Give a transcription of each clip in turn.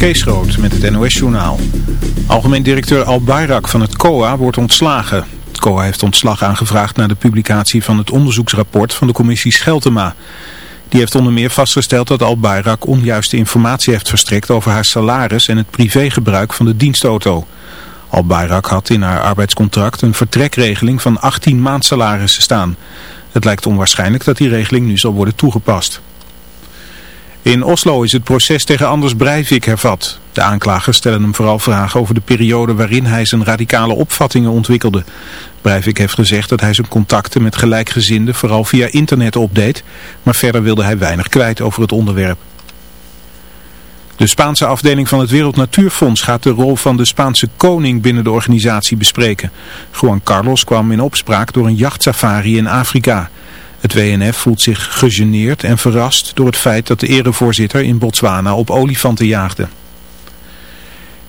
Kees Groot met het NOS-journaal. Algemeen directeur Al Bayrak van het COA wordt ontslagen. Het COA heeft ontslag aangevraagd na de publicatie van het onderzoeksrapport van de commissie Scheltema. Die heeft onder meer vastgesteld dat Al Bayrak onjuiste informatie heeft verstrekt over haar salaris en het privégebruik van de dienstauto. Al Bayrak had in haar arbeidscontract een vertrekregeling van 18 maandsalarissen staan. Het lijkt onwaarschijnlijk dat die regeling nu zal worden toegepast. In Oslo is het proces tegen Anders Breivik hervat. De aanklagers stellen hem vooral vragen over de periode waarin hij zijn radicale opvattingen ontwikkelde. Breivik heeft gezegd dat hij zijn contacten met gelijkgezinden vooral via internet opdeed, maar verder wilde hij weinig kwijt over het onderwerp. De Spaanse afdeling van het Wereld Natuurfonds gaat de rol van de Spaanse koning binnen de organisatie bespreken. Juan Carlos kwam in opspraak door een jachtsafari in Afrika. Het WNF voelt zich gegeneerd en verrast door het feit dat de erevoorzitter in Botswana op olifanten jaagde.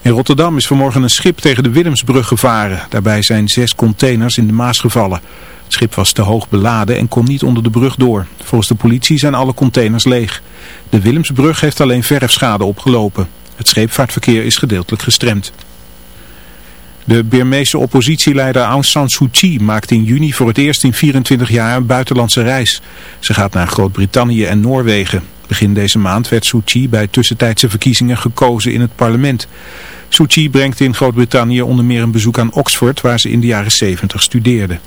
In Rotterdam is vanmorgen een schip tegen de Willemsbrug gevaren. Daarbij zijn zes containers in de Maas gevallen. Het schip was te hoog beladen en kon niet onder de brug door. Volgens de politie zijn alle containers leeg. De Willemsbrug heeft alleen verfschade opgelopen. Het scheepvaartverkeer is gedeeltelijk gestremd. De Birmeese oppositieleider Aung San Suu Kyi maakt in juni voor het eerst in 24 jaar een buitenlandse reis. Ze gaat naar Groot-Brittannië en Noorwegen. Begin deze maand werd Suu Kyi bij tussentijdse verkiezingen gekozen in het parlement. Suu Kyi brengt in Groot-Brittannië onder meer een bezoek aan Oxford waar ze in de jaren 70 studeerde.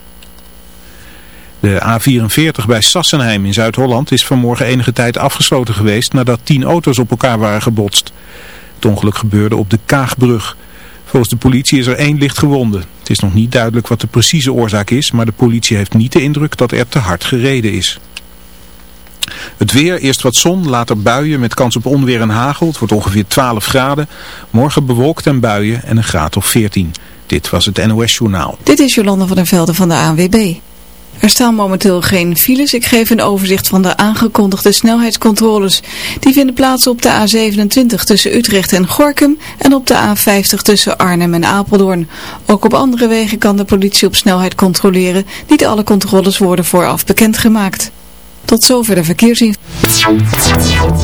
De A44 bij Sassenheim in Zuid-Holland is vanmorgen enige tijd afgesloten geweest nadat tien auto's op elkaar waren gebotst. Het ongeluk gebeurde op de Kaagbrug. Volgens de politie is er één licht gewonde. Het is nog niet duidelijk wat de precieze oorzaak is, maar de politie heeft niet de indruk dat er te hard gereden is. Het weer, eerst wat zon, later buien met kans op onweer en hagel. Het wordt ongeveer 12 graden. Morgen bewolkt en buien en een graad of 14. Dit was het NOS Journaal. Dit is Jolanda van der Velde van de ANWB. Er staan momenteel geen files. Ik geef een overzicht van de aangekondigde snelheidscontroles. Die vinden plaats op de A27 tussen Utrecht en Gorkum en op de A50 tussen Arnhem en Apeldoorn. Ook op andere wegen kan de politie op snelheid controleren. Niet alle controles worden vooraf bekendgemaakt. Tot zover de verkeersinformatie.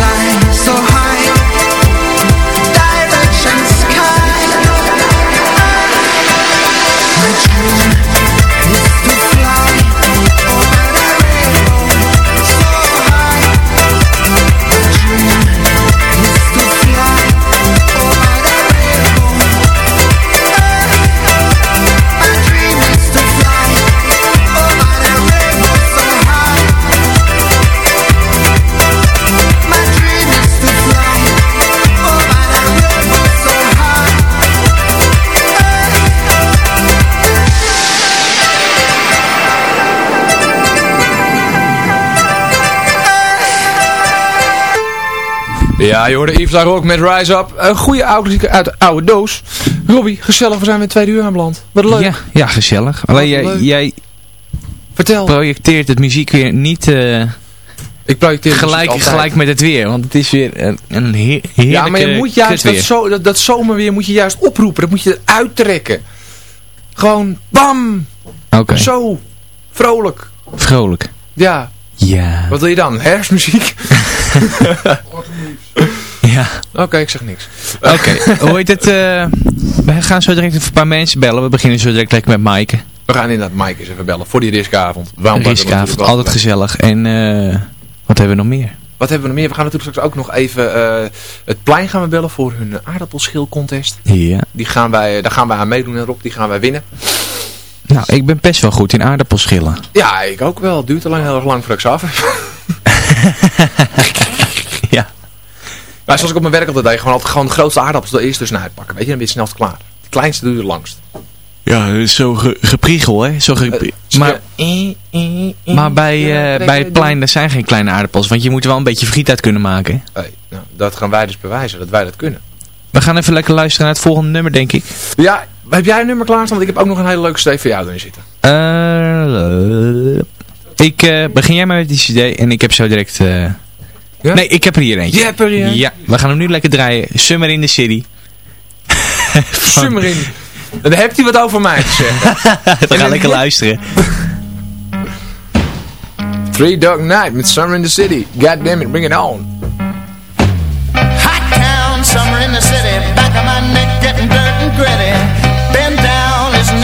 Ja, je hoorde Yves Laroque met Rise Up. Een goede oude muziek uit de oude doos. Robbie, gezellig, we zijn weer tweede uur aanbeland. Wat leuk. Ja, ja gezellig. Alleen jij, Vertel. projecteert het muziek weer niet eh, Ik projecteer gelijk, gelijk met het weer. Want het is weer een, een heer, Ja, maar je moet juist dat, zo, dat, dat zomerweer moet je juist oproepen. Dat moet je eruit trekken. Gewoon bam. Oké, Zo. Vrolijk. vrolijk. Ja. Ja. Wat wil je dan? Herfstmuziek? Ja. Oké, ik zeg niks. Oké, hoe heet het? eh, we gaan zo direct even een paar mensen bellen. We beginnen zo direct lekker met Maaike. We gaan inderdaad Mike eens even bellen voor die riskavond. Waarom Riskavond, altijd gezellig. En eh, wat hebben we nog meer? Wat hebben we nog meer? We gaan natuurlijk straks ook nog even eh, het plein gaan we bellen voor hun aardappelschilcontest. Ja. Die gaan wij, daar gaan wij aan meedoen en Rob, die gaan wij winnen. Nou, ik ben best wel goed in aardappelschillen. Ja, ik ook wel. Duurt alleen heel erg lang voordat ik ze af. Ja. Maar zoals ik op mijn werk altijd deed, gewoon, altijd gewoon de grootste aardappels de eerste snij pakken. Weet je, dan ben je het snelst klaar. De kleinste duurt het langst. Ja, zo ge gepriegel, hè? Zo ge Eh, maar, eh, maar bij, eh, bij het plein, er zijn geen kleine aardappels. Want je moet er wel een beetje friet uit kunnen maken. Hey, nou, dat gaan wij dus bewijzen, dat wij dat kunnen. We gaan even lekker luisteren naar het volgende nummer, denk ik. Ja, heb jij een nummer klaarstaan? Want ik heb ook nog een hele leuke steef voor jou erin zitten. Eh, ik eh, begin jij maar met die cd en ik heb zo direct... eh, Ja? Nee, ik heb er hier eentje. Je hebt er hier? Ja, we gaan hem nu lekker draaien. Summer in the City. Summer in. Dan hebt hij wat over mij te zeggen. we gaan lekker luisteren. Three Dog Night met Summer in the City. God damn it, bring it on.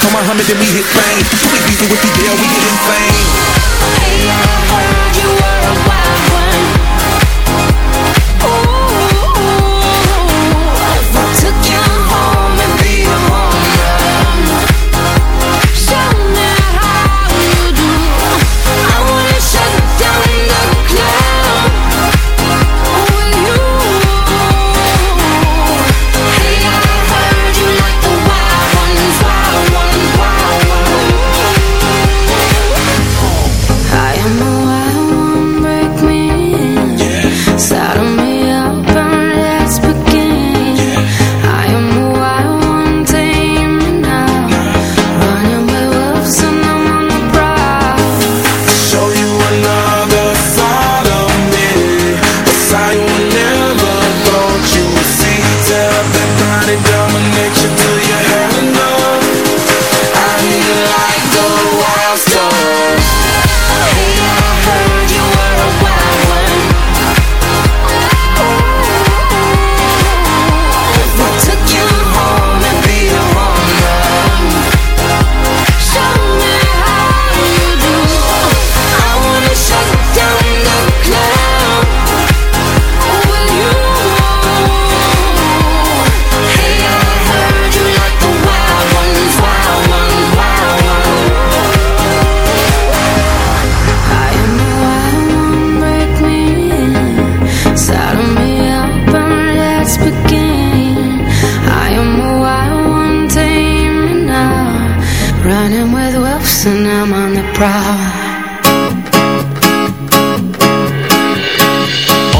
Kom call Muhammad, and we hit fame. We do deal, get insane. Hey,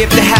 If the house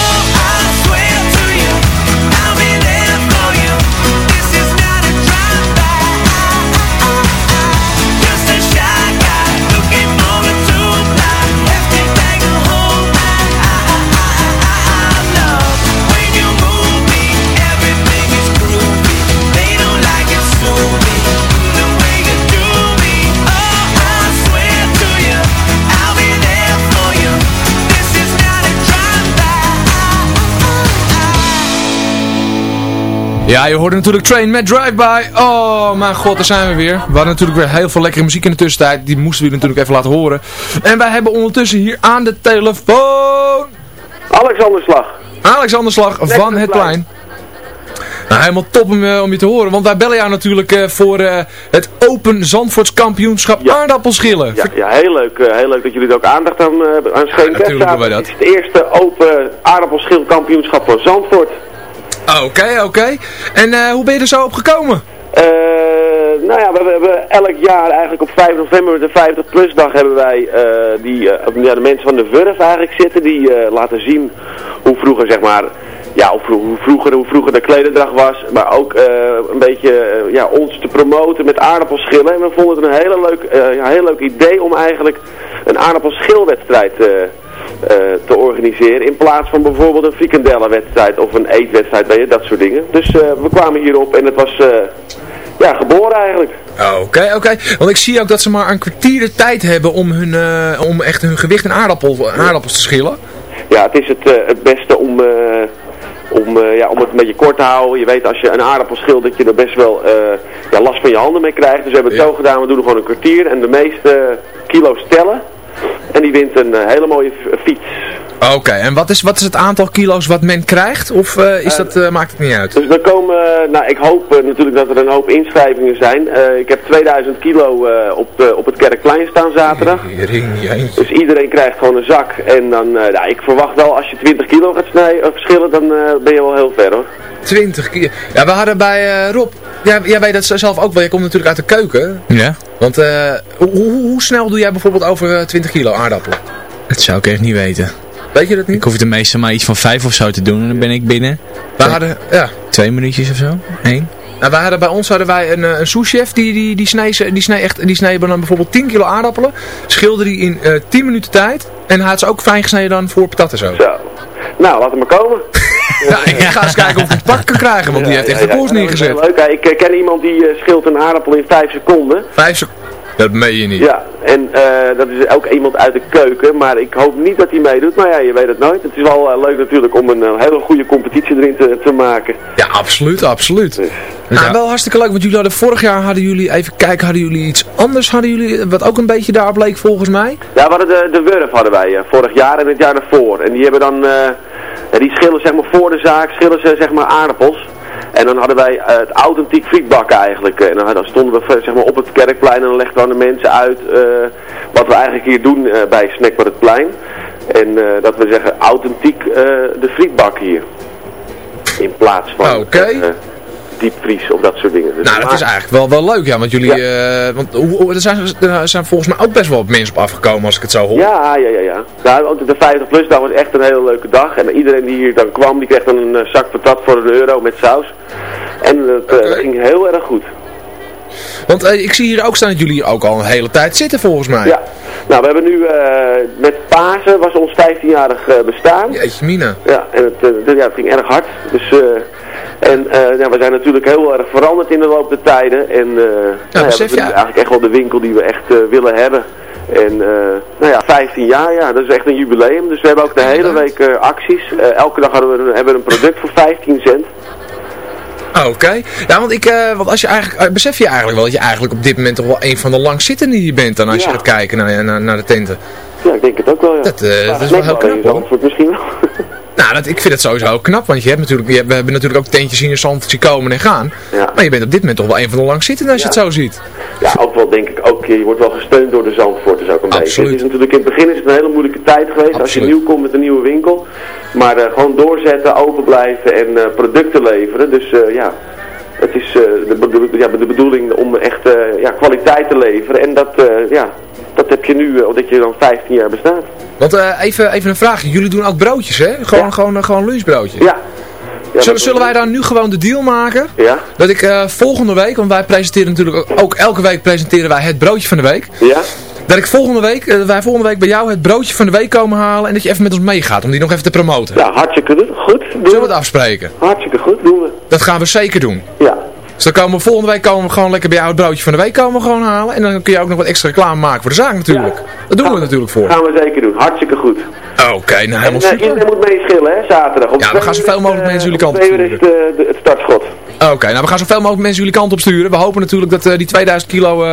Ja, je hoorde natuurlijk Train met Drive-By. Oh, mijn god, daar zijn we weer. We hadden natuurlijk weer heel veel lekkere muziek in de tussentijd. Die moesten we natuurlijk even laten horen. En wij hebben ondertussen hier aan de telefoon... Alexander Slag. Alexander Slag van Het Plein. Nou, helemaal top om, eh, om je te horen. Want wij bellen jou natuurlijk eh, voor eh, het Open Zandvoorts Kampioenschap aardappelschillen. Ja, ja heel, leuk, heel leuk dat jullie er ook aandacht aan, aan schenken. natuurlijk doen wij dat. Het is het eerste Open aardappelschilkampioenschap van Zandvoort. Oké, oké. En eh, hoe ben je er zo op gekomen? Eh, nou ja, we, hebben elk jaar eigenlijk op 5 november de 50 plus dag hebben wij eh, die, ja, de mensen van de Wurf eigenlijk zitten. Die laten zien hoe vroeger zeg maar, ja, hoe, vro- hoe vroeger, hoe vroeger de klededrag was. Maar ook eh, een beetje eh, ja, ons te promoten met aardappelschillen. En we vonden het een hele leuk, ja, heel leuk idee om eigenlijk een aardappelschilwedstrijd te organiseren. In plaats van bijvoorbeeld een frikandellenwedstrijd of een eetwedstrijd, weet je, dat soort dingen. Dus we kwamen hierop en het was ja, geboren eigenlijk. Oké, oké. Want ik zie ook dat ze maar een kwartier de tijd hebben om, hun, om echt hun gewicht in aardappel, aardappels te schillen. Ja, het is het, het beste om, om, eh, ja, om het een beetje kort te houden. Je weet als je een aardappel schilt dat je er best wel eh, ja, last van je handen mee krijgt. Dus we hebben het zo gedaan, we doen er gewoon een kwartier en de meeste kilo's tellen. En die wint een eh, hele mooie fiets. Oké, en wat is, wat is het aantal kilo's wat men krijgt? Of eh, is dat, eh, maakt het niet uit? Dus er komen, eh, nou ik hoop eh, natuurlijk dat er een hoop inschrijvingen zijn. Eh, ik heb 2000 kilo eh, op, eh, op het Kerkplein staan zaterdag. Dus iedereen krijgt gewoon een zak. En dan, eh, nou, ik verwacht wel als je 20 kilo gaat snijden, verschillen, dan eh, ben je wel heel ver hoor. 20 kilo. Ja, we hadden bij eh, Rob, jij, jij weet dat zelf ook wel, jij komt natuurlijk uit de keuken. Ja? Want eh, hoe, hoe, hoe snel doe jij bijvoorbeeld over eh, 20 kilo aardappelen? Dat zou ik echt niet weten. Weet je dat niet? Ik hoef de meeste maar iets van vijf of zo te doen en dan ben ik binnen. We hadden, ja. Twee minuutjes of zo? Eén? Nou, we hadden, bij ons hadden wij een, eh, een souschef, die, die, die, snee, die, snee echt, die snee dan bijvoorbeeld 10 kilo aardappelen. Schilder die in eh 10 minuten tijd. En hij had ze ook fijn gesneden dan voor patat en zo. Zo. Nou, laat hem maar komen. Ja, ik ga eens kijken of ik het pak kan krijgen, want die heeft echt de koers ja, neergezet. dat is heel Leuk. hè. Ik eh, ken iemand die eh, schilt een aardappel in 5 seconden. Vijf seconden. Dat meen je niet. Ja, en eh, dat is ook iemand uit de keuken, maar ik hoop niet dat hij meedoet. Maar ja, je weet het nooit. Het is wel eh, leuk natuurlijk om een eh, hele goede competitie erin te, te maken. Ja, absoluut, absoluut. Dus, Nou, wel hartstikke leuk, want jullie hadden vorig jaar, hadden jullie, even kijken, hadden jullie iets anders, hadden jullie, wat ook een beetje daarop leek volgens mij? Ja, we hadden de, de Wurf hadden wij eh, vorig jaar en het jaar daarvoor. En die hebben dan, eh, die schillen zeg maar voor de zaak, schillen ze zeg maar aardappels. En dan hadden wij eh, het authentiek frietbakken eigenlijk. En dan, dan stonden we eh, zeg maar, op het kerkplein en dan legden we aan de mensen uit eh, wat we eigenlijk hier doen eh, bij Snackbar het Plein. En dat we zeggen authentiek de frietbak hier. In plaats van Oké. eh, diepvries of dat soort dingen. Dus Nou, dat maar- is eigenlijk wel, wel leuk, ja, want jullie, eh, want hoe, hoe- er, zijn, er zijn volgens mij ook best wel wat mensen op afgekomen als ik het zo hoor. Ja, ja, ja, ja. Nou, de 50 plus dag was echt een hele leuke dag. En iedereen die hier dan kwam, die kreeg dan een eh, zak patat voor een euro met saus. En het eh, ging heel erg goed. Want ik zie hier ook staan dat jullie ook al een hele tijd zitten volgens mij. Ja. Nou, we hebben nu met Pasen was ons 15-jarig eh, bestaan. Jeetje mina. Ja, en het, ja, het ging erg hard. Dus, en eh, ja, we zijn natuurlijk heel erg veranderd in de loop der tijden. En nou ja, we je- vinden eigenlijk echt wel de winkel die we echt eh, willen hebben. En nou ja, 15 jaar, ja, dat is echt een jubileum. Dus we hebben ook de hele week acties. Elke dag hadden we, een- hebben we een product voor 15 cent. Ah, Oké. Ja, want, ik, want als je eigenlijk, besef je eigenlijk wel dat je eigenlijk op dit moment toch wel een van de langzittenden hier bent dan als je gaat kijken naar, naar, naar de tenten. Ja, ik denk het ook wel, ja. Dat, Ja, dat is wel heel knap hoor. Misschien wel. Nou, dat, ik vind het sowieso heel knap, want je hebt natuurlijk, je hebt- we hebben natuurlijk ook tentjes in Zandvoort zien komen en gaan. Ja. Maar je bent op dit moment toch wel een van de langzittenden als je het zo ziet. Ja, ook wel denk ik ook, je wordt wel gesteund door de Zandvoorters ook een beetje. Absoluut. Het is natuurlijk in het begin is het een hele moeilijke tijd geweest als je nieuw komt met een nieuwe winkel. Maar eh, gewoon doorzetten, open blijven en eh, producten leveren. Dus eh, ja, het is de, bedo- ja, de bedoeling om echt ja, kwaliteit te leveren. En dat, ja, dat heb je nu, eh, omdat je dan 15 jaar bestaat. Want eh, even, even een vraagje. Jullie doen ook broodjes, hè? Gewoon, gewoon, eh, gewoon lunchbroodjes. Ja. Ja, zullen, zullen wij dan nu gewoon de deal maken? Ja. Dat ik eh, volgende week, want wij presenteren natuurlijk ook, elke week presenteren wij het broodje van de week. Ja? Dat ik volgende week, eh, wij volgende week bij jou het broodje van de week komen halen en dat je even met ons meegaat om die nog even te promoten. Ja, hartstikke goed. Doen Zullen we het afspreken? Hartstikke goed, doen we. Dat gaan we zeker doen. Ja. Dus dan komen we volgende week komen we gewoon lekker bij jou het broodje van de week komen we gewoon halen. En dan kun je ook nog wat extra reclame maken voor de zaak natuurlijk. Dat doen we natuurlijk voor. Gaan we zeker doen. Hartstikke goed. Oké, nou En helemaal eh, super. iedereen moet meeschillen, hè, zaterdag. Ja, we gaan zoveel mogelijk eh, mensen jullie om kant op twee uur is de, de- het startschot. Oké, nou we gaan zoveel mogelijk mensen jullie kant op sturen. We hopen natuurlijk dat eh, die 2000 kilo, eh,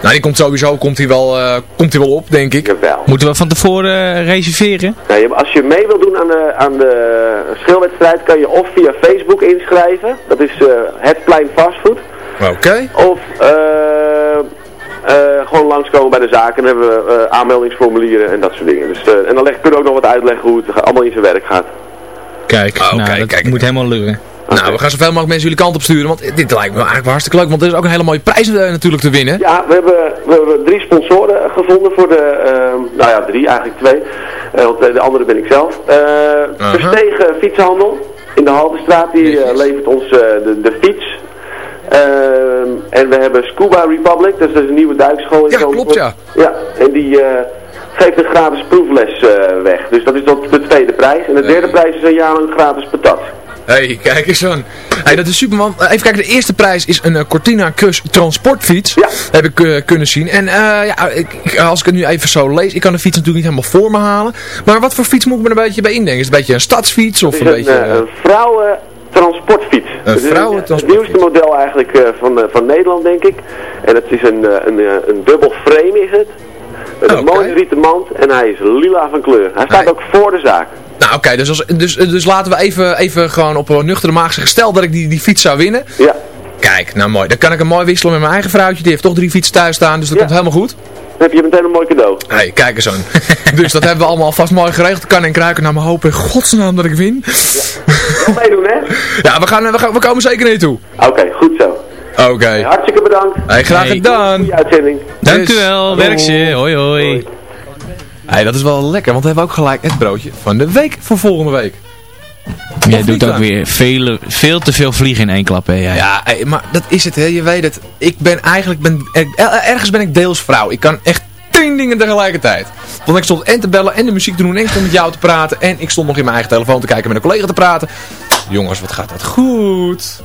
nou die komt sowieso, komt hij wel, eh, komt hij wel op denk ik. Jawel. Moeten we van tevoren reserveren? Nou, je- als je mee wilt doen aan de, aan de schilwedstrijd, kan je of via Facebook inschrijven. Dat is eh, het plein fastfood. Oké. Of eh, eh, gewoon langskomen bij de zaak en dan hebben we eh, aanmeldingsformulieren en dat soort dingen. Dus, eh, en dan leg, kunnen we ook nog wat uitleggen hoe het allemaal in zijn werk gaat. Kijk, Oké, nou, dat kijk. moet helemaal lukken. Nou, we gaan zoveel mogelijk mensen jullie kant op sturen, want dit lijkt me eigenlijk wel hartstikke leuk. Want er is ook een hele mooie prijs eh, natuurlijk te winnen. Ja, we hebben, we hebben drie sponsoren gevonden voor de, eh, nou ja, drie, eigenlijk twee. Eh, want de andere ben ik zelf. Eh Verstegen Fietshandel in de Haldenstraat, die levert ons de, de fiets. Ehm, en we hebben Scuba Republic, dat is dus een nieuwe duikschool in Ja, Zandvoort. klopt, ja. Ja, en die geeft een gratis proefles weg. Dus dat is dan de tweede prijs. En de derde prijs is een jaar lang gratis patat. Hé, hey, kijk eens aan. Hey, dat is super, man. Eh, Even kijken, de eerste prijs is een eh, Cortina Cus transportfiets. Ja. Heb ik eh, kunnen zien. En eh, ja, ik, als ik het nu even zo lees, ik kan de fiets natuurlijk niet helemaal voor me halen. Maar wat voor fiets moet ik me er een beetje bij indenken? Is het een beetje een stadsfiets of een is beetje... een, een vrouwentransportfiets. Een vrouwentransportfiets. Het nieuwste model eigenlijk van, van Nederland, denk ik. En het is een, een, een dubbel frame is het. Met een Oké. mooie rieten mand en hij is lila van kleur. Hij staat ook voor de zaak. Nou oké, dus, als- dus, dus laten we even, even gewoon op een nuchtere maag zeggen. Stel dat ik die, die fiets zou winnen. Ja. Kijk, nou mooi. Dan kan ik hem mooi wisselen met mijn eigen vrouwtje. Die heeft toch drie fietsen thuis staan, dus dat Ja. komt helemaal goed. Dan heb je meteen een mooi cadeau. Hé, hey, kijk eens aan. dus dat hebben we allemaal vast mooi geregeld. Kan en kruiken naar mijn hoop in godsnaam dat ik win. Kom meedoen, hè? Ja, we, gaan, we, gaan, we komen zeker naar je toe. Oké, goed zo. Oké. Hey, hartstikke bedankt. Hey, graag gedaan. Goeie uitzending. Dank Dus- u wel, Hallo. werkje. Hoi hoi. Hey, dat is wel lekker, want we hebben ook gelijk het broodje van de week voor volgende week. Jij doet ook dan? weer veel, veel te veel vliegen in één klap, hè jij. Ja, hey, maar dat is het, hè. Je weet het. Ik ben eigenlijk, ben, er- ergens ben ik deels vrouw. Ik kan echt tien dingen tegelijkertijd. Want ik stond en te bellen en de muziek te doen en ik stond met jou te praten. En ik stond nog in mijn eigen telefoon te kijken met een collega te praten. Jongens, wat gaat dat goed.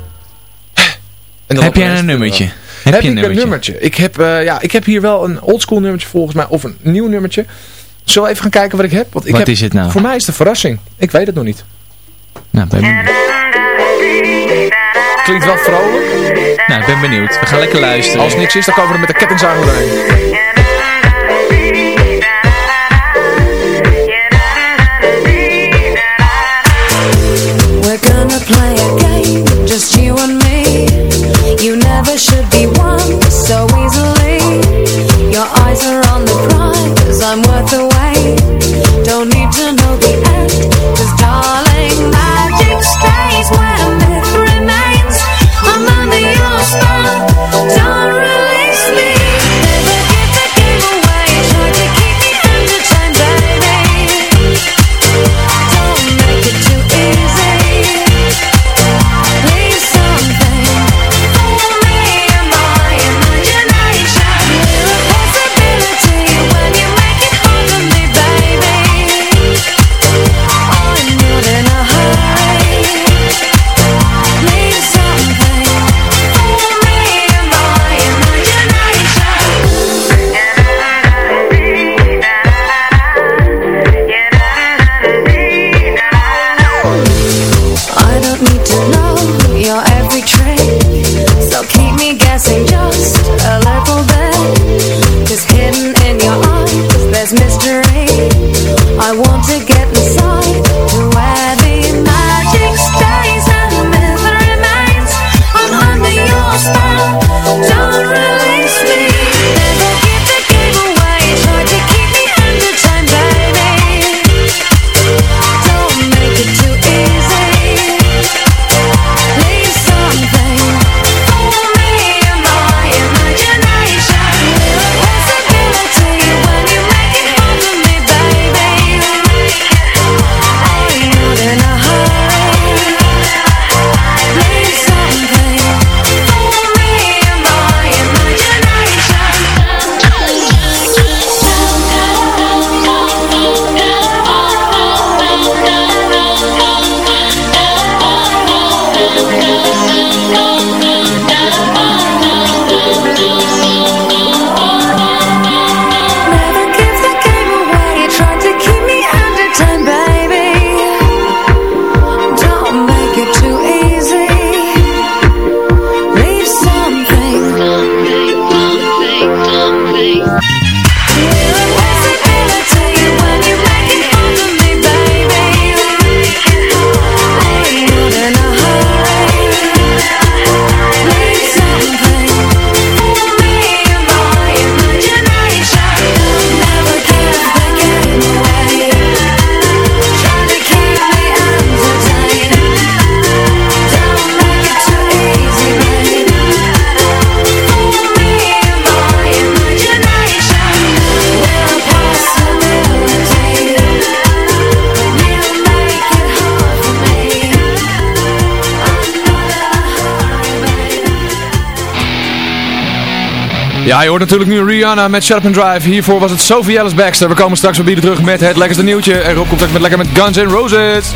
Heb jij een nummertje? Heb, Heb je een nummertje? Ik heb, eh, ja, ik heb hier wel een oldschool nummertje volgens mij. Of een nieuw nummertje. Zullen we even gaan kijken wat ik heb? Want ik Wat heb, is het nou? Voor mij is het een verrassing. Ik weet het nog niet. Nou, ben benieuwd. Klinkt wel vrolijk. Nou, ik ben benieuwd. We gaan lekker luisteren. Als niks is, dan komen we er met de kettingzaag doorheen. Ja, je hoort natuurlijk nu Rihanna met Shut Up and Drive. Hiervoor was het Sophie Ellis Baxter. We komen straks weer bieden terug met het lekkerste nieuwtje. En Rob komt straks met lekker met Guns N' Roses.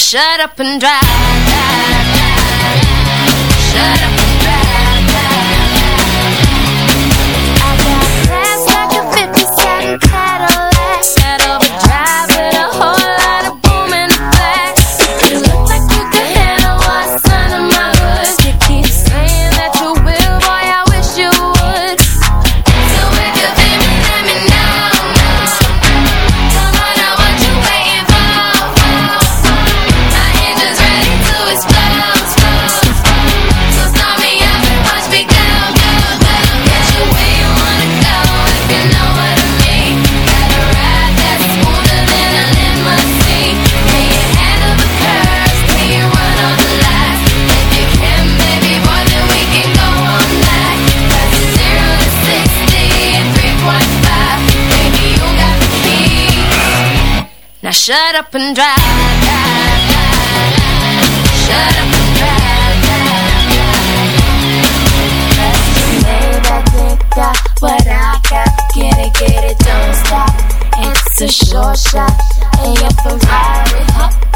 shut up and drive, drive, drive, drive. Shut up. Shut up and drive. drive, drive, drive. Shut up and drive. Got what I got, get it, get it, don't stop. It's a short shot, and your Ferrari.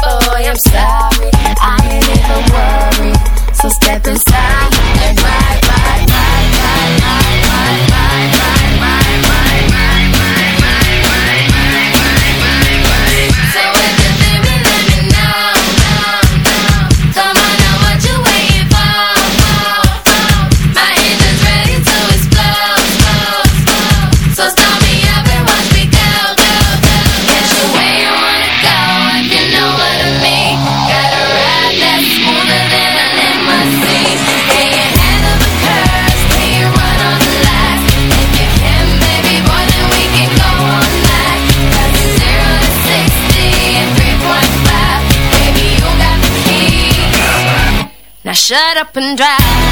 Oh boy, I'm sorry, I ain't even worried. So step inside. shut up and drive.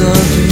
of you.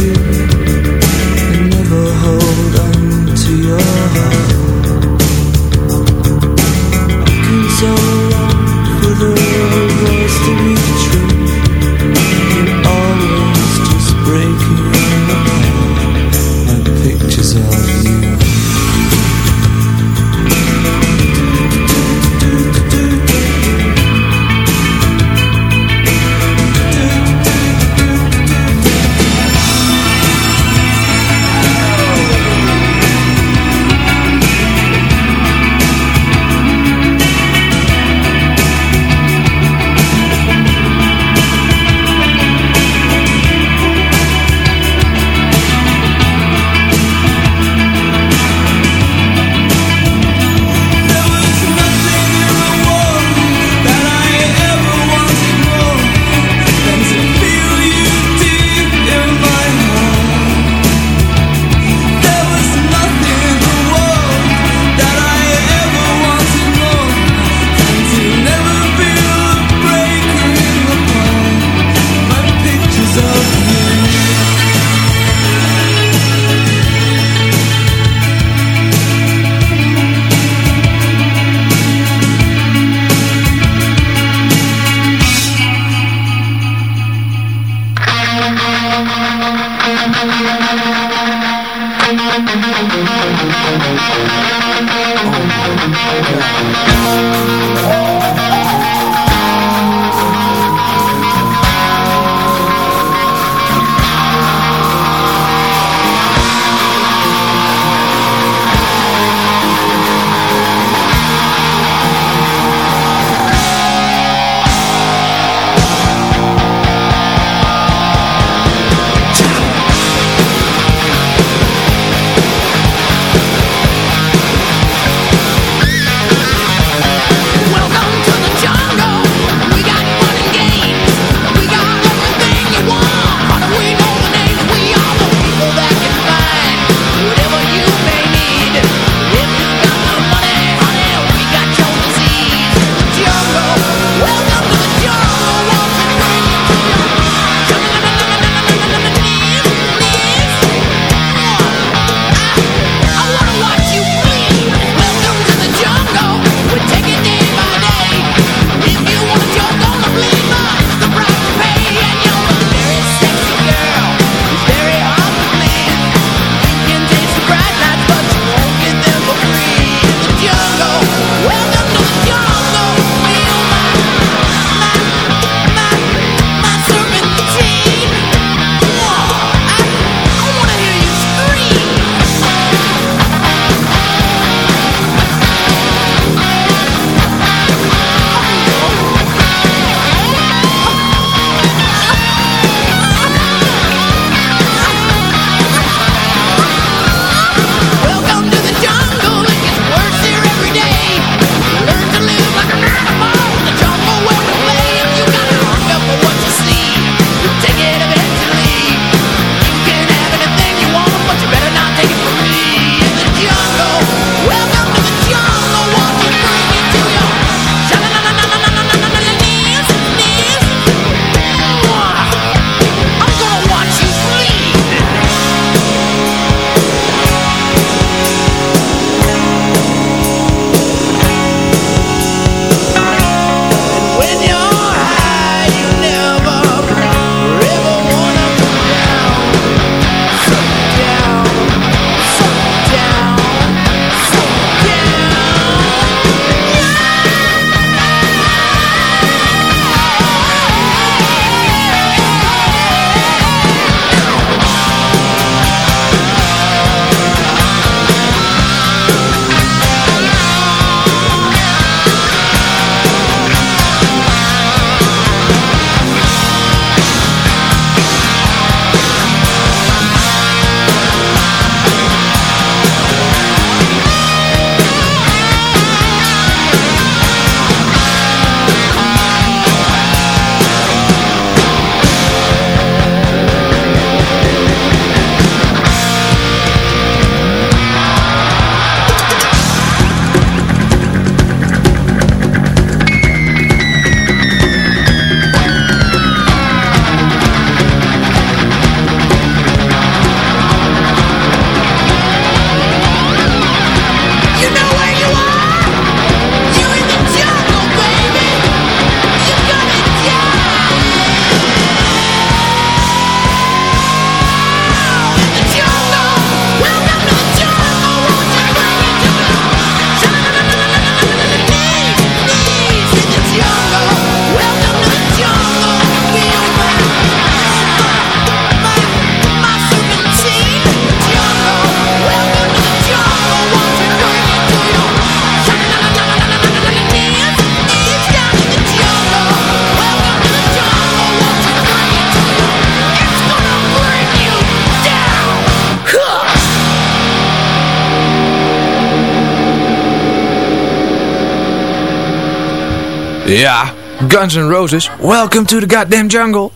Ja, Guns N' Roses. Welcome to the goddamn jungle.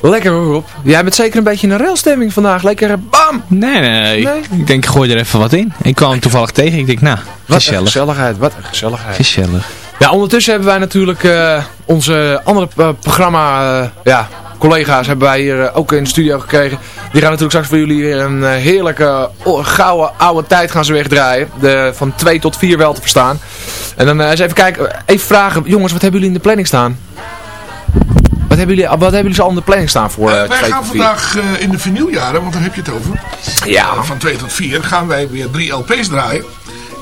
Lekker hoor Rob. Jij bent zeker een beetje in een railstemming vandaag. Lekker bam! Nee, nee, nee. Ik denk, ik gooi er even wat in. Ik kwam hem toevallig tegen. Ik denk, nou, Wat gezellig. een gezelligheid, wat een gezelligheid. Gezellig. Ja, ondertussen hebben wij natuurlijk eh, onze andere eh, programma, eh, ja, collega's hebben wij hier eh, ook in de studio gekregen. Die gaan natuurlijk straks voor jullie weer een eh, heerlijke, gouden, oude tijd gaan ze wegdraaien. De, van 2 tot 4 wel te verstaan. En dan eh, eens even kijken, even vragen, jongens, wat hebben jullie in de planning staan? Wat hebben jullie, wat hebben jullie zo al in de planning staan voor Eh, wij 2 gaan tot 4? vandaag in de vinyljaren, want daar heb je het over. Ja. Van 2 tot 4 gaan wij weer drie LP's draaien.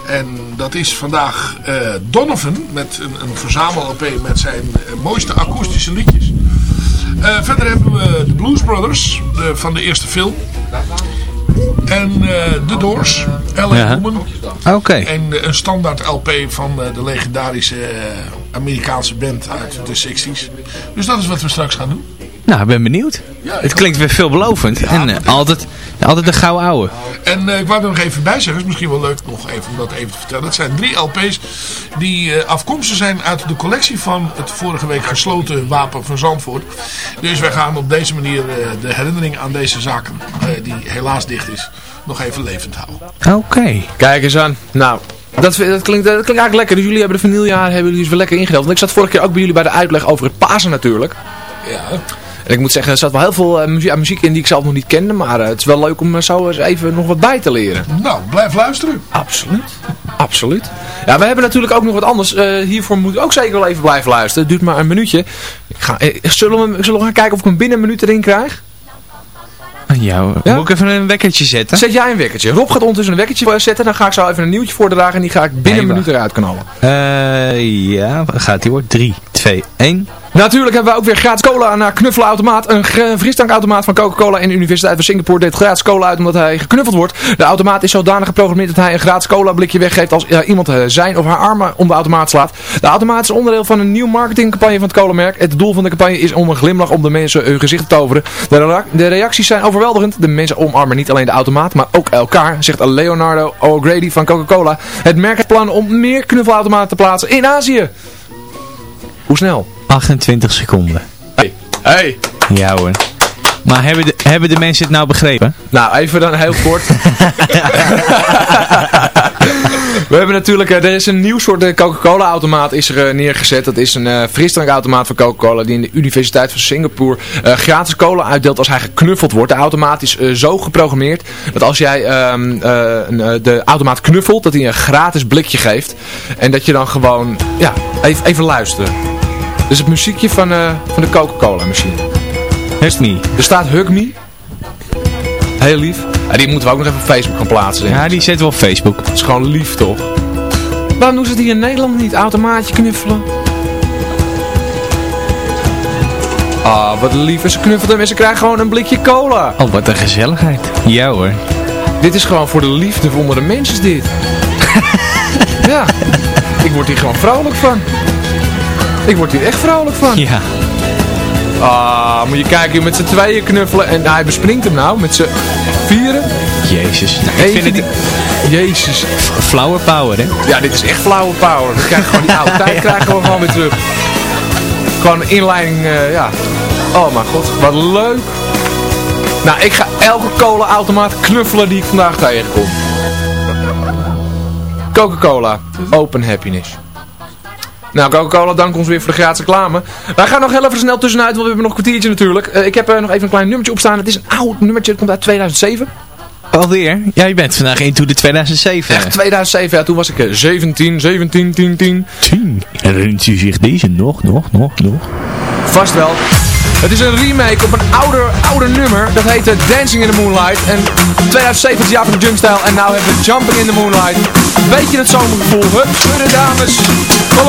En dat is vandaag Donovan met een, een verzamel-LP met zijn mooiste akoestische liedjes. Eh, verder hebben we de Blues Brothers van de eerste film. En eh The Doors, L.A. Ja. Woman. Oké. En eh, een standaard LP van eh, de legendarische Amerikaanse band uit de 60s. Dus dat is wat we straks gaan doen. Nou, ik ben benieuwd. Ja, het klinkt weer veelbelovend. en eh, altijd, altijd de gouden ouwe. En eh, ik wou er nog even bij zeggen, is misschien wel leuk nog even om dat even te vertellen. Het zijn drie LP's die eh, afkomstig zijn uit de collectie van het vorige week gesloten Wapen van Zandvoort. Dus wij gaan op deze manier eh, de herinnering aan deze zaken, eh, die helaas dicht is, nog even levend houden. Oké. Kijk eens aan. Nou, dat, dat, klinkt, dat klinkt eigenlijk lekker. Dus jullie hebben de vaniljaar hebben jullie dus weer lekker ingedeeld. Want ik zat vorige keer ook bij jullie bij de uitleg over het Pasen natuurlijk. Ja. En ik moet zeggen, er zat wel heel veel eh, muziek, muziek in die ik zelf nog niet kende. Maar eh, het is wel leuk om eh, zo eens even nog wat bij te leren. Nou, blijf luisteren. Absoluut. Absoluut. Ja, we hebben natuurlijk ook nog wat anders. Eh, hiervoor moet ik ook zeker wel even blijven luisteren. Het duurt maar een minuutje. Ik ga, eh, zullen, we, zullen we gaan kijken of ik hem binnen een minuut erin krijg? Ja, moet ik even een wekkertje zetten? Zet jij een wekkertje. Rob gaat ondertussen een wekkertje eh, zetten. Dan ga ik zo even een nieuwtje voordragen. En die ga ik binnen Nee, een minuut eruit knallen. Eh, ja, gaat die hoor. 3, 2, 1. Natuurlijk hebben we ook weer gratis cola naar knuffelautomaat. Een frisdrankautomaat van Coca-Cola in de Universiteit van Singapore deed gratis cola uit omdat hij geknuffeld wordt. De automaat is zodanig geprogrammeerd dat hij een gratis cola blikje weggeeft als eh, iemand eh, zijn of haar armen om de automaat slaat. De automaat is onderdeel van een nieuw marketingcampagne van het cola-merk. Het doel van de campagne is om een glimlach om de mensen hun gezicht te toveren. De, de reacties zijn overweldigend. De mensen omarmen niet alleen de automaat, maar ook elkaar, zegt Leonardo O'Grady van Coca-Cola. Het merk heeft plannen om meer knuffelautomaten te plaatsen in Azië. Hoe snel? 28 seconden. Hey. Hey. Ja hoor. Maar hebben de, hebben de mensen het nou begrepen? Nou, even dan heel kort. We hebben natuurlijk, eh, er is een nieuw soort eh, Coca-Cola automaat is er eh, neergezet. Dat is een eh frisdrankautomaat van Coca-Cola die in de Universiteit van Singapore gratis cola uitdeelt als hij geknuffeld wordt. De automaat is zo geprogrammeerd dat als jij ehm, eh, eh, de automaat knuffelt, dat hij een gratis blikje geeft. En dat je dan gewoon, ja, even, even luisteren. Dus het muziekje van, eh, van de Coca-Cola machine. Hug me. Er staat Hug Me. Heel lief. Ja, die moeten we ook nog even op Facebook gaan plaatsen. Denk. Ja, die zetten we op Facebook. Dat is gewoon lief toch? Waarom doen ze het hier in Nederland niet? Automaatje knuffelen. Ah, wat lief. En ze knuffelt hem en ze krijgen gewoon een blikje cola. Oh, wat een gezelligheid. Ja hoor. Dit is gewoon voor de liefde onder de mensen dit. ja. Ik word hier gewoon vrolijk van. Ik word hier echt vrolijk van. Ja. Ah, moet je kijken, met z'n tweeën knuffelen. En hij bespringt hem nou met z'n vieren. Jezus. Nou, ik vind het die- Jezus. flower power hè. Ja, dit is echt flauwe power. We krijgen gewoon die oude tijd krijgen we gewoon weer terug. Gewoon inleiding, eh, ja. Oh mijn god, wat leuk. Nou, ik ga elke cola-automaat knuffelen die ik vandaag tegenkom. Coca-Cola, open happiness. Nou, Coca-Cola, dank ons weer voor de gratis reclame. Wij gaan nog heel even snel tussenuit, want we hebben nog een kwartiertje natuurlijk. Eh, ik heb eh, nog even een klein nummertje opstaan. Het is een oud nummertje, het komt uit 2007. Alweer? Ja, je bent vandaag into de 2007. Echt 2007, ja, toen was ik eh, 17, 17, 10, 10. 10. Herinnert u zich deze nog, nog, nog, nog? Vast wel. Het is een remake op een ouder, ouder nummer. Dat heette Dancing in the Moonlight. En 2007 is Japan Junkstyle. En nu hebben we Jumping in the Moonlight. Weet je het zomergevoel? Hup, dames. Kom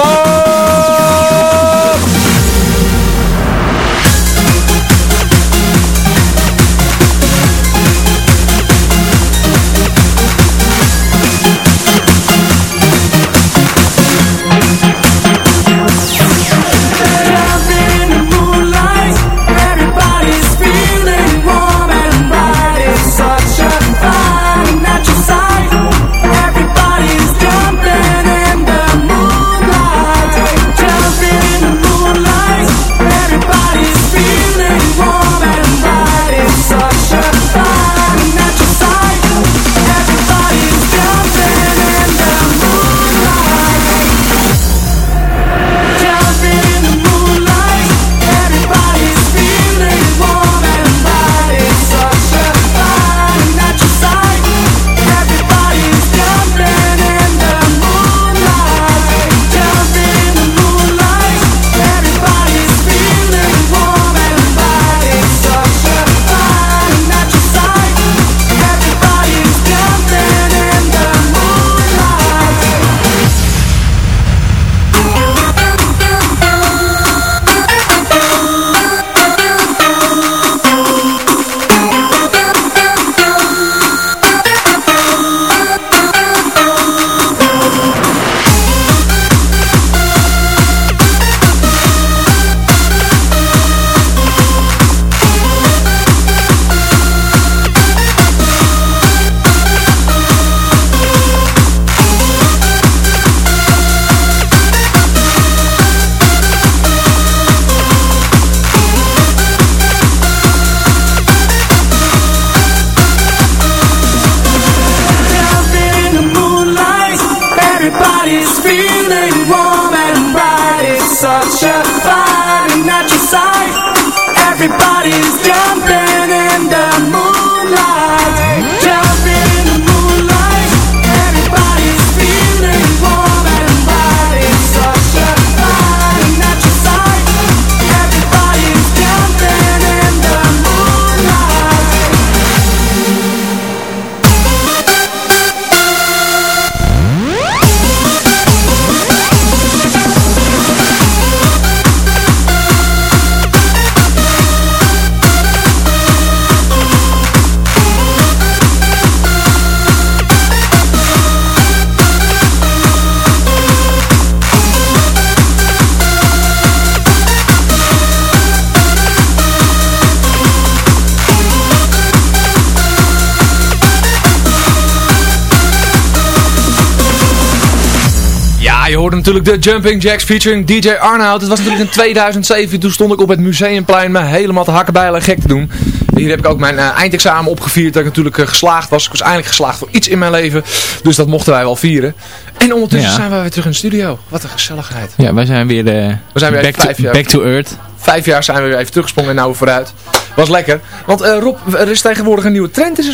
je hoorde natuurlijk de Jumping Jacks featuring DJ Arnoud. Het was natuurlijk in 2007. Toen stond ik op het Museumplein me helemaal te hakkenbijlen en gek te doen. Hier heb ik ook mijn eh, eindexamen opgevierd. Dat ik natuurlijk eh, geslaagd was. Ik was eindelijk geslaagd voor iets in mijn leven. Dus dat mochten wij wel vieren. En ondertussen Ja. zijn wij weer terug in de studio. Wat een gezelligheid. Ja, wij zijn weer, eh, We zijn weer back, vijf to, jaar. back to earth. Vijf jaar zijn we weer even teruggesprongen en nou weer vooruit. Was lekker. Want Rob, er is tegenwoordig een nieuwe trend er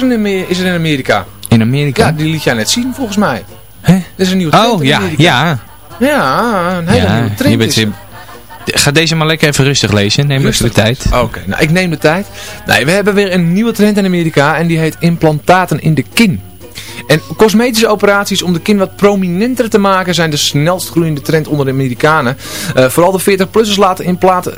is er in Amerika. In Amerika? Ja, die liet jij net zien volgens mij. Hè? Er is een nieuwe trend Oh, ja, ja. Ja, een hele ja, nieuwe trend je bent weer- Ga deze maar lekker even rustig lezen. Neem even de tijd. Oké, nou ik neem de tijd. Nee, we hebben weer een nieuwe trend in Amerika en die heet implantaten in de kin. En cosmetische operaties om de kin wat prominenter te maken zijn de snelst groeiende trend onder de Amerikanen. Eh, vooral de 40-plussers laten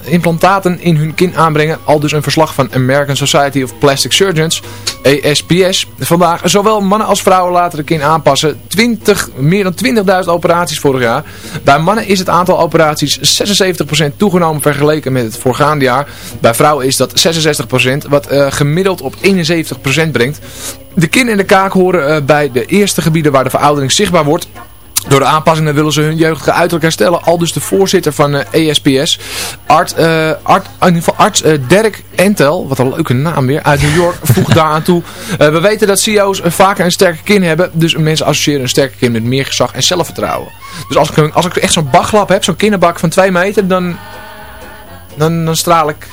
implantaten in hun kin aanbrengen. Al dus een verslag van American Society of Plastic Surgeons, ASPS. Vandaag, zowel mannen als vrouwen laten de kin aanpassen. 20, meer dan 20.000 operaties vorig jaar. Bij mannen is het aantal operaties 76% toegenomen vergeleken met het voorgaande jaar. Bij vrouwen is dat 66%, wat eh, gemiddeld op 71% brengt. De kin en de kaak horen eh, bij de eerste gebieden waar de veroudering zichtbaar wordt. Door de aanpassingen willen ze hun jeugdige uiterlijk herstellen. Al dus de voorzitter van eh, ESPS. Art, eh, art, in ieder geval arts eh, Derek Entel, wat een leuke naam weer, uit New York, voegt daaraan toe. We weten dat CEO's vaker een sterke kin hebben. Dus mensen associëren een sterke kin met meer gezag en zelfvertrouwen. Dus als ik, als ik echt zo'n baglap heb, zo'n kinnenbak van 2 meter, dan, dan, dan straal ik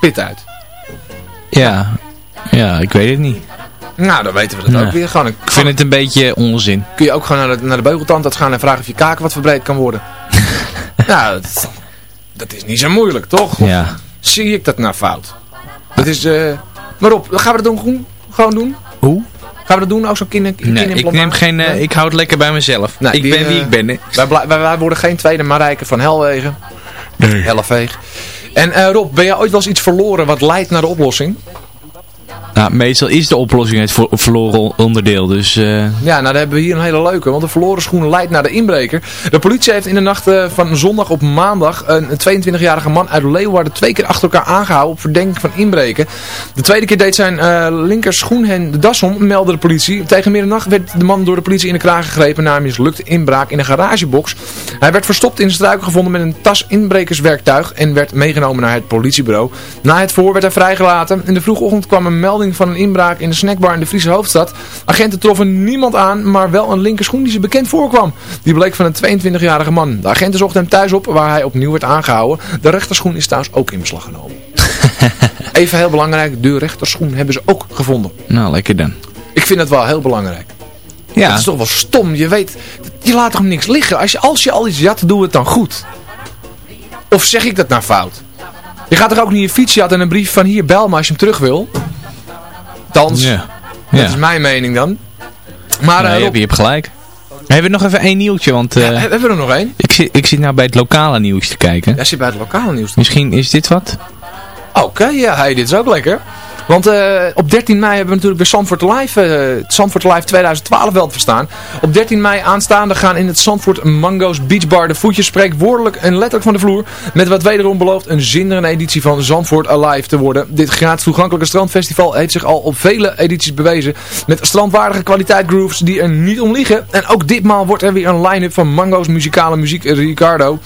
pit uit. Ja. ja, ik weet het niet. Nou, dan weten we dat ook weer. Gewoon een, Ik vind het een beetje onzin. kun je ook gewoon naar de, naar de beugeltandarts gaan en vragen of je kaken wat verbreed kan worden. ja, dat, dat is niet zo moeilijk, toch? Of Ja. zie ik dat nou fout? Dat is, eh maar op, gaan we dat doen, gewoon, gewoon doen? Hoe? Gaan we dat doen, ook zo'n kin Nee, ik neem geen... eh, Nee? Ik houd het lekker bij mezelf. Nee, ik die, ben wie eh, ik ben. Wij, wij, wij worden geen tweede Marijke van Helwegen. Nee. Helleveeg. En Rob, ben jij ooit wel eens iets verloren wat leidt naar de oplossing? Nou, meestal is de oplossing het ver- verloren onderdeel, dus... eh, Ja, nou dan hebben we hier een hele leuke, want de verloren schoen leidt naar de inbreker. De politie heeft in de nacht eh, van zondag op maandag een 22-jarige man uit Leeuwarden twee keer achter elkaar aangehouden op verdenking van inbreken. De tweede keer deed zijn eh linker schoen hen de das om, meldde de politie. Tegen middernacht werd de man door de politie in de kraag gegrepen na een mislukte inbraak in een garagebox. Hij werd verstopt in de struiken gevonden met een tas inbrekerswerktuig en werd meegenomen naar het politiebureau. Na het voor werd hij vrijgelaten. In de vroege ochtend kwam een melding van een inbraak in de snackbar in de Friese hoofdstad. Agenten troffen niemand aan, maar wel een linkerschoen die ze bekend voorkwam. Die bleek van een 22-jarige man. De agenten zochten hem thuis op, waar hij opnieuw werd aangehouden. De rechterschoen is trouwens ook in beslag genomen. Even heel belangrijk, de rechterschoen hebben ze ook gevonden. nou, lekker dan. Ik vind het wel heel belangrijk. Ja. Het is toch wel stom. Je weet, je laat toch niks liggen. Als je, als je al iets jat, doe het dan goed. Of zeg ik dat nou fout? Je gaat toch ook niet je fiets jatten en een brief van hier, bel me als je hem terug wil? Dans. Ja. Dat is mijn mening dan. Maar Nee, eh, je, Rob, hebt, je hebt gelijk. Hebben we nog even één nieuwtje, want eh, hebben we er nog één? ik, zit, ik zit nou bij het lokale nieuws te kijken. Ja, zit bij het lokale nieuws. Misschien is dit wat? Oké, ja, hey, dit is ook lekker. Want eh, op 13 mei hebben we natuurlijk weer Zandvoort Live, eh, Live 2012 wel te verstaan. Op 13 mei aanstaande gaan in het Zandvoort Mango's Beach Bar de voetjes spreekwoordelijk en letterlijk van de vloer. Met wat wederom belooft een zinderende editie van Zandvoort Alive te worden. Dit gratis toegankelijke strandfestival heeft zich al op vele edities bewezen. Met strandwaardige kwaliteit grooves die er niet om liegen. En ook ditmaal wordt er weer een line-up van Mango's muzikale muziek Ricardo.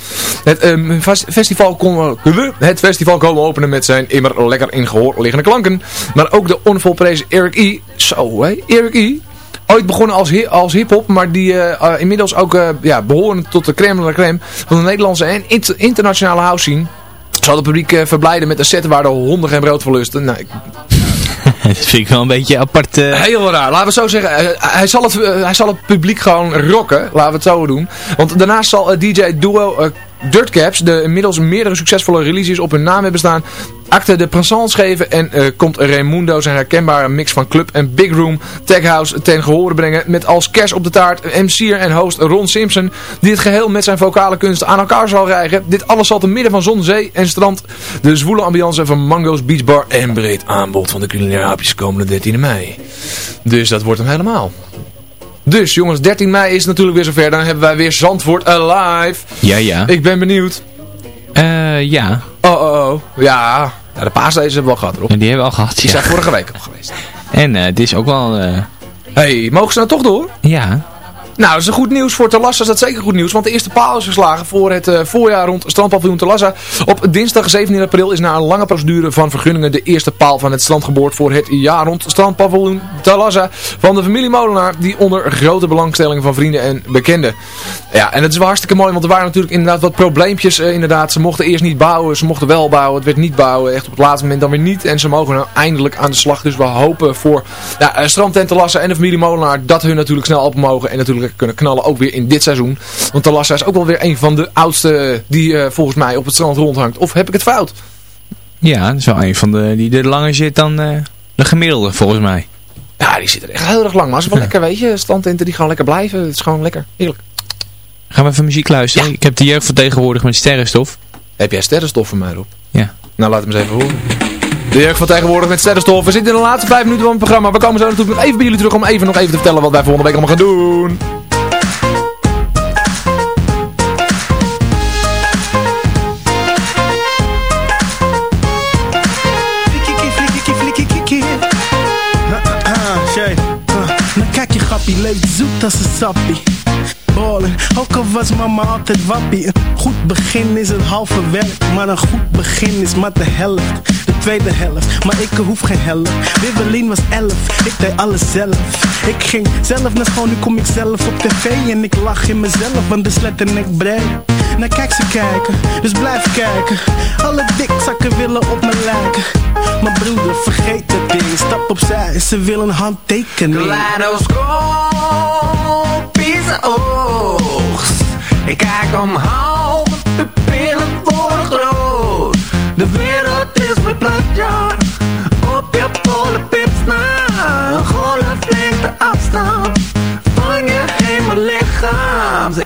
Het, ehm, fes- festival kon, het festival komen openen met zijn immer lekker in gehoor liggende klanken. Maar ook de onvolprezen Eric E. Zo hé, Eric E. ooit begonnen als, hi- als hip-hop, maar die eh, eh, inmiddels ook eh, ja, behoren tot de crème de la crème van de Nederlandse en int- internationale house scene. Zal het publiek verblijden met een set waar de honden geen brood van lusten. Nou, ik- dat vind ik wel een beetje apart. Heel raar. Laten we het zo zeggen. hij, zal het, hij zal het publiek gewoon rocken. Laten we het zo doen. Want daarnaast zal DJ Duo Dirtcaps, de inmiddels meerdere succesvolle releases op hun naam hebben staan, acte de présence geven en eh, komt Raimundo zijn herkenbare mix van club en big room tech house ten gehore brengen met als kers op de taart MC'er en host Ron Simpson die het geheel met zijn vocale kunsten aan elkaar zal rijgen. Dit alles zal te midden van zon, zee en strand de zwoele ambiance van Mango's Beach Bar en breed aanbod van de culinaire hapjes komende 13 mei. Dus dat wordt hem helemaal. Dus jongens, 13 mei is natuurlijk weer zover. Dan hebben wij weer Zandvoort Alive. Ja, ja. Ik ben benieuwd. Eh, ja. Oh, oh, oh. Ja, ja de paasdays hebben we al gehad erop. Ja, die hebben we al gehad, Die ja. zijn vorige week al geweest. En eh, het is ook wel... eh, hey, mogen ze nou toch door? ja. Nou, dat is goed nieuws voor Talassa. Is dat zeker goed nieuws. Want de eerste paal is geslagen voor het eh, voorjaar rond strandpaviljoen Talassa. Op dinsdag 17 april is na een lange procedure van vergunningen de eerste paal van het strand geboord voor het jaar rond strandpaviljoen Talassa van de familie Molenaar. Die onder grote belangstelling van vrienden en bekenden. Ja, en het is wel hartstikke mooi. Want er waren natuurlijk inderdaad wat probleempjes. eh, inderdaad, ze mochten eerst niet bouwen. Ze mochten wel bouwen. Het werd niet bouwen. Echt op het laatste moment dan weer niet. En ze mogen nou eindelijk aan de slag. Dus we hopen voor ja, eh, strandtent Talassa en de familie Molenaar dat hun natuurlijk snel op mogen. En natuurlijk kunnen knallen ook weer in dit seizoen. Want Talassa is ook wel weer een van de oudste die eh, volgens mij op het strand rondhangt. Of heb ik het fout? Ja, dat is wel een van de die er langer zit dan eh, de gemiddelde, volgens mij. Ja, die zit er echt heel erg lang. Maar het is wel lekker, weet je. Strandtenten die gaan lekker blijven. Het is gewoon lekker. Heerlijk. Gaan we even muziek luisteren? Ik heb de jeugd vertegenwoordigd met sterrenstof. Heb jij sterrenstof voor mij, Rob? Ja. Nou, laat hem eens even horen. De jeugd van tegenwoordig met sterrenstof. We zitten in de laatste vijf minuten van het programma. We komen zo natuurlijk nog even bij jullie terug om even nog even te vertellen wat wij volgende week allemaal gaan doen. Leeft zoet als een sappie. Ballen, ook al was mama altijd wappie. Een goed begin is het halve werk, maar een goed begin is maar de helft. De tweede helft, maar ik hoef geen helft. Wibbelin was elf, ik deed alles zelf. Ik ging zelf naar school, nu kom ik zelf op tv. En ik lach in mezelf, want de letterlijk breed. Nou kijk ze kijken, dus blijf kijken. Alle dikzakken willen op me lijken. Maar broeder, vergeet het ding, stap opzij, ze willen handtekening. Kaleidoscoop is oogst. Ik kijk omhoog, Op je polenpips na. Een golflengte afstand van je hemellichaam. Ze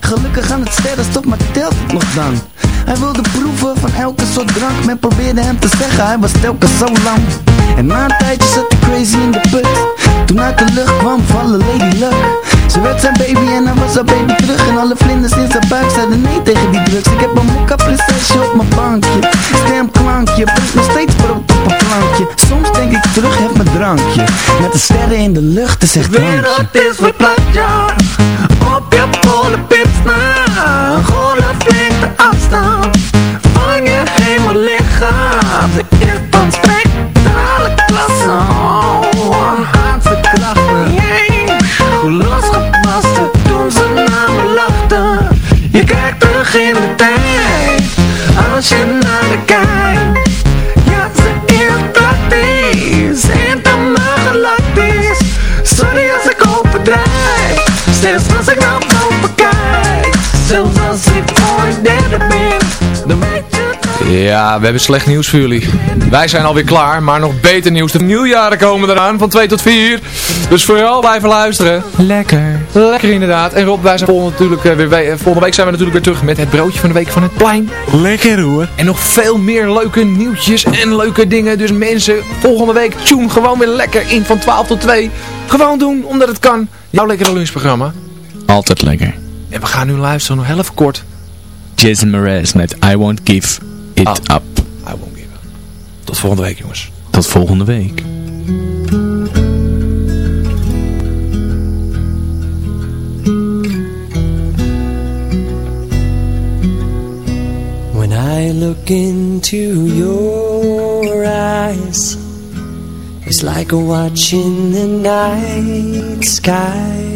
Gelukkig aan het sterrenstop, maar telt nog dan? Hij wilde proeven van elke soort drank Men probeerde hem te zeggen, hij was telkens zo lang. En na tijdje zat hij crazy in de put. Toen uit de lucht kwam vallen Lady Luck Ze werd zijn baby en hij was haar baby terug. En alle vlinders in zijn buik zeiden nee tegen die drugs. Ik heb een mokka prinsesje op mijn bankje. Stemklankje, brengt nog steeds brood op een plankje. Soms denk ik terug, heb mijn drankje. Met de sterren in de lucht, echt De drankje wereld is verplaatst, ja. Op je polenpips na Een golflengte afstand. Van je hemellichaam Ze Ja, we hebben slecht nieuws voor jullie. Wij zijn alweer klaar, maar nog beter nieuws. De nieuwjaren komen eraan van 2 tot 4. Dus vooral blijven luisteren. Lekker. Lekker inderdaad. En Rob, wij zijn volgende, natuurlijk, eh, weer, we- eh, volgende week zijn we natuurlijk weer terug met het broodje van de week van het plein. Lekker hoor. En nog veel meer leuke nieuwtjes en leuke dingen. Dus mensen, volgende week tune gewoon weer lekker in van 12 tot 2. Gewoon doen, omdat het kan. Jouw lekkere lunchprogramma. Altijd lekker. En we gaan nu luisteren, nog heel even kort. Jason Mraz met I Won't Give It ah, Up. I won't give up. Tot volgende week, jongens. Tot volgende week. When I look into your eyes, it's like watching the night sky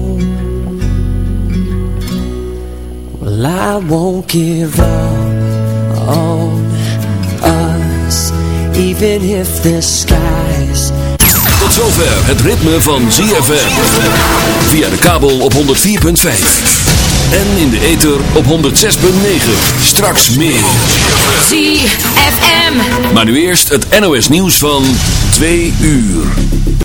Well, I won't give up on us, even if the skies Tot zover het ritme van ZFM. Via de kabel op 104.5. En in de ether op 106.9. Straks meer. ZFM. Maar nu eerst het NOS nieuws van 2 uur.